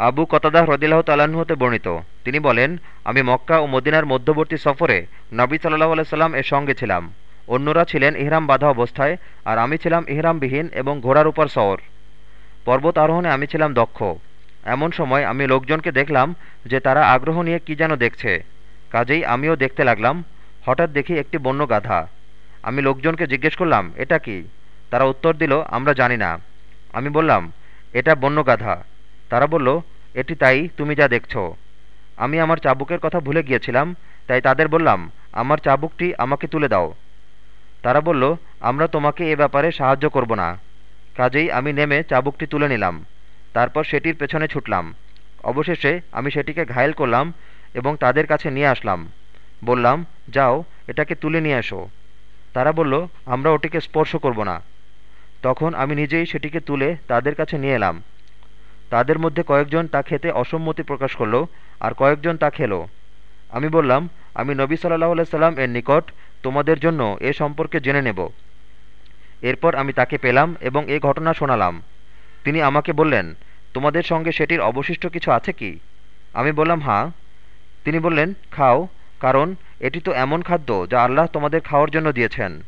আবু কতাদাহ রদিল্লাহ তালাহ হতে বর্ণিত। তিনি বলেন, আমি মক্কা ও মদিনার মধ্যবর্তী সফরে নবী সাল্লাহ আলাইসাল্লাম এর সঙ্গে ছিলাম। অন্যরা ছিলেন ইহরাম বাঁধা অবস্থায় আর আমি ছিলাম ইহরামবিহীন এবং ঘোড়ার উপর সওর। পর্বত আরোহণে আমি ছিলাম দক্ষ। এমন সময় আমি লোকজনকে দেখলাম যে তারা আগ্রহ নিয়ে কি যেন দেখছে। কাজেই আমিও দেখতে লাগলাম, হঠাৎ দেখি একটি বন্য গাধা। আমি লোকজনকে জিজ্ঞেস করলাম, এটা কি? তারা উত্তর দিল, আমরা জানি না। আমি বললাম, এটা বন্য গাধা। তারা বলল এটি তাই তুমি যা দেখছ। আমি আমার চাবুকের কথা ভুলে গিয়েছিলাম, তাই তাদের বললাম, আমার চাবুকটি আমাকে তুলে দাও। তারা বলল, আমরা তোমাকে এ ব্যাপারে সাহায্য করব না। কাজেই আমি নেমে চাবুকটি তুলে নিলাম। তারপর সেটির পেছনে ছুটলাম। অবশেষে আমি সেটিকে ঘায়েল করলাম এবং তাদের কাছে নিয়ে আসলাম। বললাম, যাও, এটাকে তুলে নিয়ে এসো। তারা বলল, আমরা ওটিকে স্পর্শ করব না। তখন আমি নিজেই সেটিকে তুলে তাদের কাছে নিয়ে এলাম। তাদের মধ্যে কয়েকজন তা খেতে অসম্মতি প্রকাশ করল আর কয়েকজন তা খেলো। আমি বললাম, আমি নবী সাল্লাহ সাল্লাম এর নিকট তোমাদের জন্য এ সম্পর্কে জেনে নেব। এরপর আমি তাকে পেলাম এবং এ ঘটনা শোনালাম। তিনি আমাকে বললেন, তোমাদের সঙ্গে সেটির অবশিষ্ট কিছু আছে কি? আমি বললাম হাঁ তিনি বললেন, খাও, কারণ এটি তো এমন খাদ্য যা আল্লাহ তোমাদের খাওয়ার জন্য দিয়েছেন।